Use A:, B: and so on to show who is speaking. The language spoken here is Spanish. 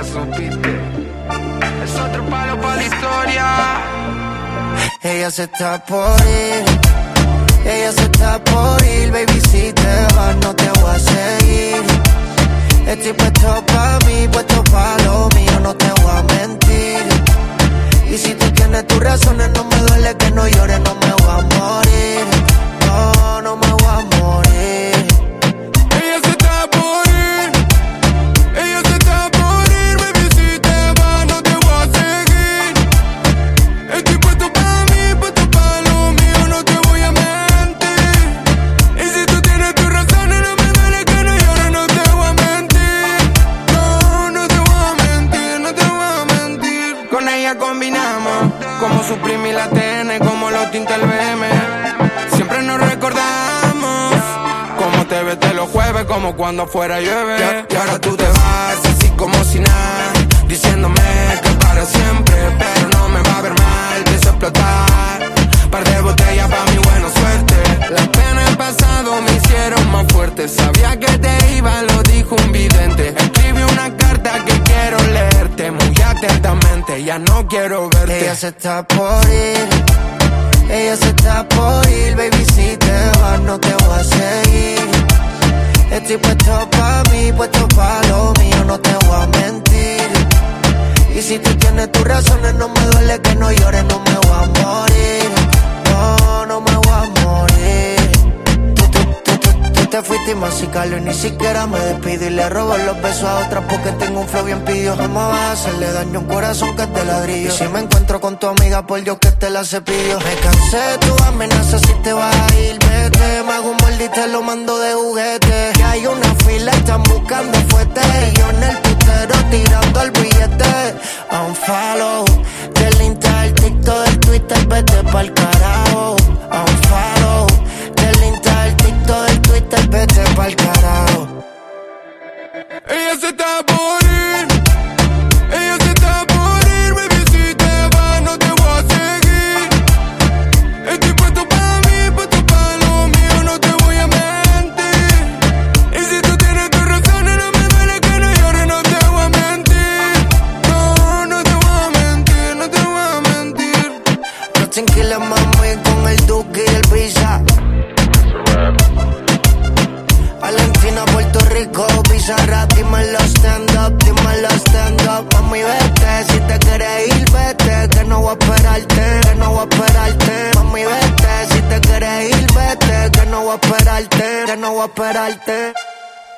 A: Es otro palo para la historia.
B: Ella se está por ir. Ella se está por ir, baby. Si te vas, no te voy a seguir. Estoy puesto pa' mí, puesto pa' lo mío, no te voy a mentir. Y si tú tienes tus razones, no me duele que no llores, no me
A: como Supreme y la TN, como los tinta el BM. Siempre nos recordamos. Como te ves de los jueves, como cuando fuera llueve. Y ahora tú te vas, así como si nada. Atentamente. Ya no quiero verte.
B: Ella se está por ir. Ella se está por ir, baby. Si te vas, no te voy a seguir. Estoy puesto pa' mí, puesto pa' lo mío, no te voy a mentir. Y si tú tienes tus razones, no me duele que no llores, no te masicalo y ni siquiera me despido y le robo los besos a otras porque tengo un flow bien pidió. ¿Cómo vas a hacerle daño a un corazón que de ladrillo? Y si me encuentro con tu amiga, por Dios que te la cepillo. Me cansé de tu amenaza, si te vas a ir, vete. Me hago un molde te lo mando de juguete. Que hay una fila están buscando fuerte. Y yo en el putero tirando el billete. A un follow del Insta, el TikTok, del Twitter, vete pa'l carajo. A un del Twitter, vete pa'l carajo.
A: Ella se está por ir. Ella se está por ir, baby. Si te vas, no te voy a seguir. Estoy puesto pa' mí, puesto pa' lo mío, no te voy a mentir. Y si tú tienes tus razones, no me duele que no llores, no te voy a mentir. No, no te voy a mentir, no te voy a mentir.
B: No tranquila, mami, con el Duque y el Visa. Rico, Pizarra, dímelo stand up, dímelo stand up. Mami, vete, si te quieres ir, vete, que no voy a esperarte, que no voy a esperarte. Mami, vete, si te quieres ir, vete, que no voy a esperarte, que no voy a esperarte.